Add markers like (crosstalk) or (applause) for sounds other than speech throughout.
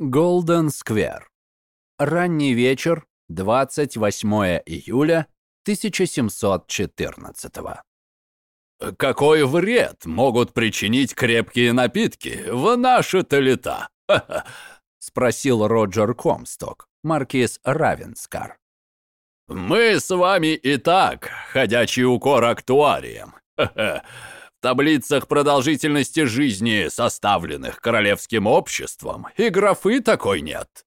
Голден Сквер. Ранний вечер, 28 июля 1714 Какой вред могут причинить крепкие напитки в наши-то лета? (laughs) Спросил Роджер Комсток, маркиз Равенскар. Мы с вами и так ходячий укор актуарием. (laughs) Таблицах продолжительности жизни, составленных королевским обществом, и графы такой нет.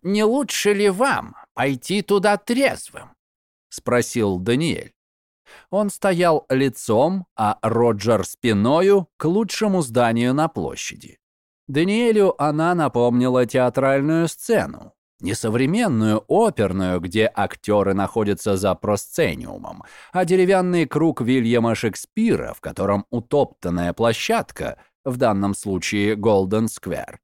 «Не лучше ли вам пойти туда трезвым?» — спросил Даниэль. Он стоял лицом, а Роджер спиною к лучшему зданию на площади. Даниэлю она напомнила театральную сцену, несовременную оперную, где актеры находятся за просцениумом, а деревянный круг Вильяма Шекспира, в котором утоптанная площадка, в данном случае Голден Сквер,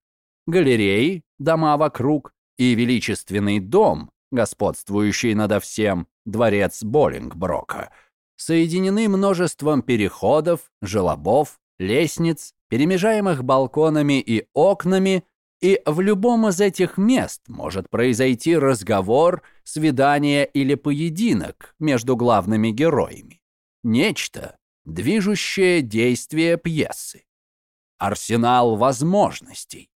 галереи, дома вокруг и величественный дом, господствующий надо всем, дворец Боллингброка, соединены множеством переходов, желобов, лестниц, перемежаемых балконами и окнами, и в любом из этих мест может произойти разговор, свидание или поединок между главными героями. Нечто, движущее действие пьесы. Арсенал возможностей.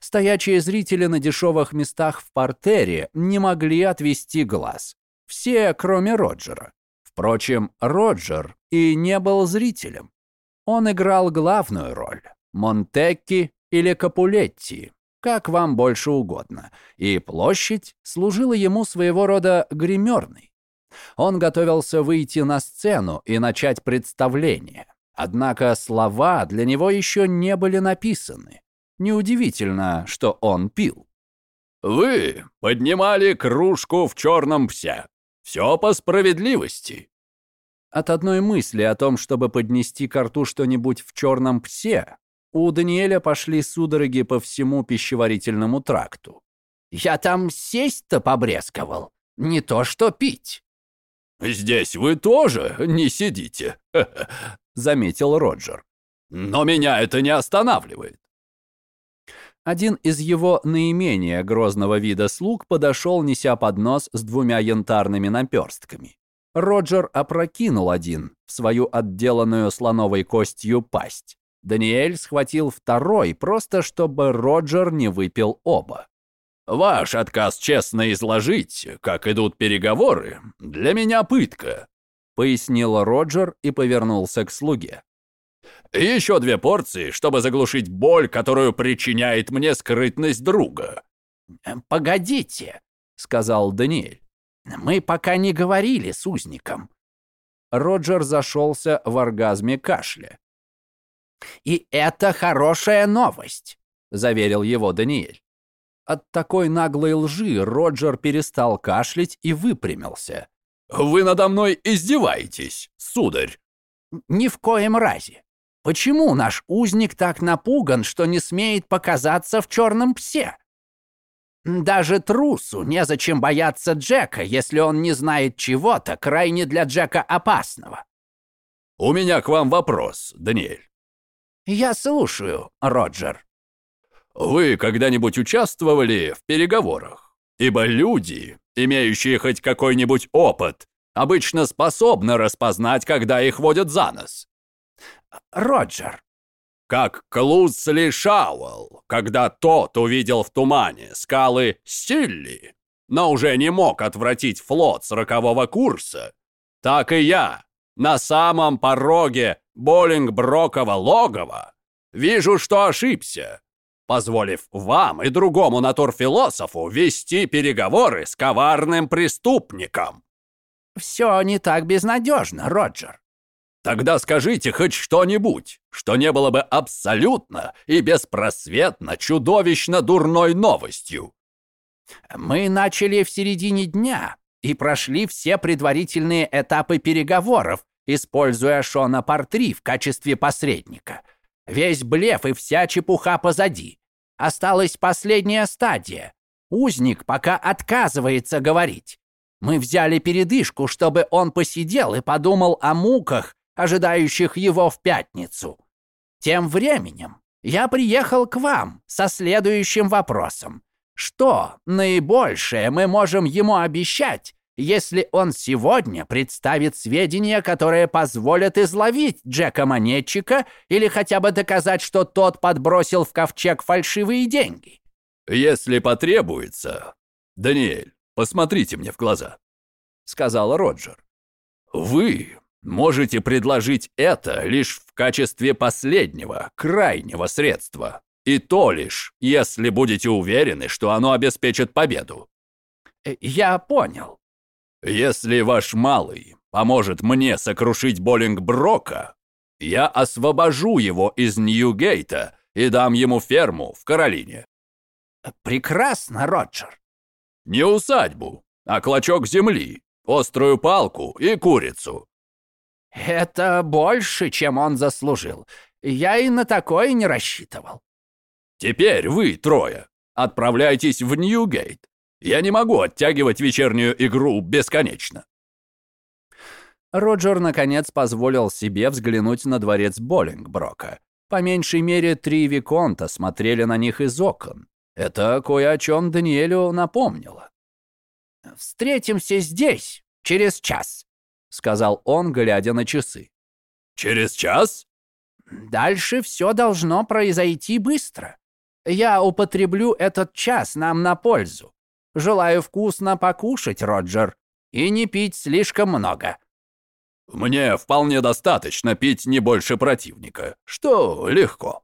Стоячие зрители на дешевых местах в портере не могли отвести глаз. Все, кроме Роджера. Впрочем, Роджер и не был зрителем. Он играл главную роль. Монтекки или Капулетти, как вам больше угодно, и площадь служила ему своего рода гримерной. Он готовился выйти на сцену и начать представление. Однако слова для него еще не были написаны. Неудивительно, что он пил. «Вы поднимали кружку в черном псе. Все по справедливости». От одной мысли о том, чтобы поднести к рту что-нибудь в черном псе, у Даниэля пошли судороги по всему пищеварительному тракту. «Я там сесть-то побрезговал, не то что пить». «Здесь вы тоже не сидите», (laughs) — заметил Роджер. «Но меня это не останавливает». Один из его наименее грозного вида слуг подошел, неся поднос с двумя янтарными наперстками. Роджер опрокинул один в свою отделанную слоновой костью пасть. Даниэль схватил второй, просто чтобы Роджер не выпил оба. «Ваш отказ честно изложить, как идут переговоры, для меня пытка», пояснил Роджер и повернулся к слуге. «Еще две порции, чтобы заглушить боль, которую причиняет мне скрытность друга». «Погодите», — сказал Даниэль. «Мы пока не говорили с узником». Роджер зашелся в оргазме кашля. «И это хорошая новость», — заверил его Даниэль. От такой наглой лжи Роджер перестал кашлять и выпрямился. «Вы надо мной издеваетесь, сударь?» «Ни в коем разе. Почему наш узник так напуган, что не смеет показаться в черном псе? Даже трусу незачем бояться Джека, если он не знает чего-то крайне для Джека опасного». «У меня к вам вопрос, Даниэль. «Я слушаю, Роджер». «Вы когда-нибудь участвовали в переговорах? Ибо люди, имеющие хоть какой-нибудь опыт, обычно способны распознать, когда их водят за нос». «Роджер». «Как Клусли Шауэлл, когда тот увидел в тумане скалы Стилли, но уже не мог отвратить флот сорокового курса, так и я на самом пороге Боллингброкова логова, вижу, что ошибся, позволив вам и другому натурфилософу вести переговоры с коварным преступником. Все не так безнадежно, Роджер. Тогда скажите хоть что-нибудь, что не было бы абсолютно и беспросветно чудовищно дурной новостью. Мы начали в середине дня и прошли все предварительные этапы переговоров, используя Шона Портри в качестве посредника. Весь блеф и вся чепуха позади. Осталась последняя стадия. Узник пока отказывается говорить. Мы взяли передышку, чтобы он посидел и подумал о муках, ожидающих его в пятницу. Тем временем я приехал к вам со следующим вопросом. Что наибольшее мы можем ему обещать, если он сегодня представит сведения, которые позволят изловить Джека Монетчика или хотя бы доказать, что тот подбросил в ковчег фальшивые деньги? «Если потребуется, Даниэль, посмотрите мне в глаза», — сказал Роджер. «Вы можете предложить это лишь в качестве последнего, крайнего средства. И то лишь, если будете уверены, что оно обеспечит победу». Э, «Я понял», если ваш малый поможет мне сокрушить Боллингброка, я освобожу его из Ньюгейта и дам ему ферму в Каролине. Прекрасно, Роджер. Не усадьбу, а клочок земли, острую палку и курицу. Это больше, чем он заслужил. Я и на такое не рассчитывал. Теперь вы трое отправляйтесь в Ньюгейт. Я не могу оттягивать вечернюю игру бесконечно. Роджер, наконец, позволил себе взглянуть на дворец Боллингброка. По меньшей мере, три Виконта смотрели на них из окон. Это кое о чем Даниэлю напомнило. «Встретимся здесь через час», — сказал он, глядя на часы. «Через час?» «Дальше все должно произойти быстро. Я употреблю этот час нам на пользу. Желаю вкусно покушать, Роджер, и не пить слишком много». «Мне вполне достаточно пить не больше противника, что легко».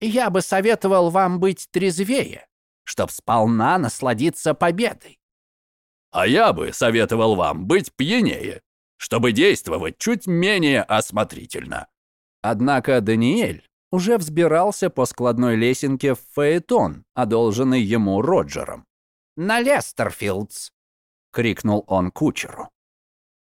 «Я бы советовал вам быть трезвее, чтоб сполна насладиться победой». «А я бы советовал вам быть пьянее, чтобы действовать чуть менее осмотрительно». Однако Даниэль уже взбирался по складной лесенке в фаэтон, одолженный ему Роджером. «На Лестерфилдс!» — крикнул он кучеру.